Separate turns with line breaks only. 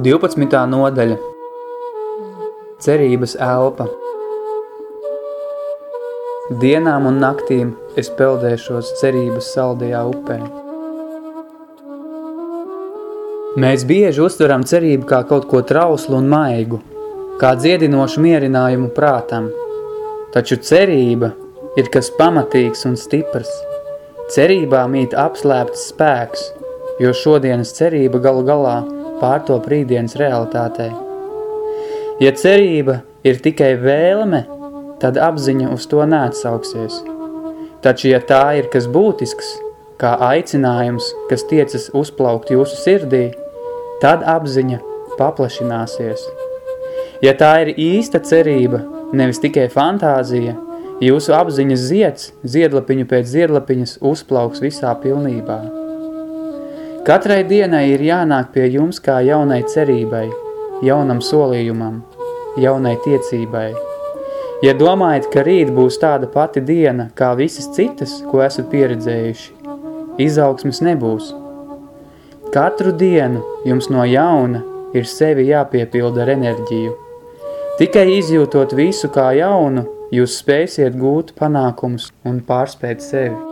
12. nodaļa Cerības elpa Dienām un naktīm es peldēšos cerības saldajā upē. Mēs bieži uztveram cerību kā kaut ko trauslu un maigu, kā dziedinošu mierinājumu prātam. Taču cerība ir kas pamatīgs un stiprs. Cerībā mīt apslēpts spēks, jo šodienas cerība galu galā – pārtop rītdienas realitātei. Ja cerība ir tikai vēlme, tad apziņa uz to neatsauksies. Taču, ja tā ir kas būtisks, kā aicinājums, kas tiecas uzplaukt jūsu sirdī, tad apziņa paplašināsies. Ja tā ir īsta cerība, nevis tikai fantāzija, jūsu apziņas zieds, ziedlapiņu pēc ziedlapiņas uzplauks visā pilnībā. Katrai dienai ir jānāk pie jums kā jaunai cerībai, jaunam solījumam, jaunai tiecībai. Ja domājat, ka rīt būs tāda pati diena, kā visas citas, ko esat pieredzējuši, izaugsmes nebūs. Katru dienu jums no jauna ir sevi jāpiepilda ar enerģiju. Tikai izjūtot visu kā jaunu, jūs spēsiet gūt panākumus un pārspēt sevi.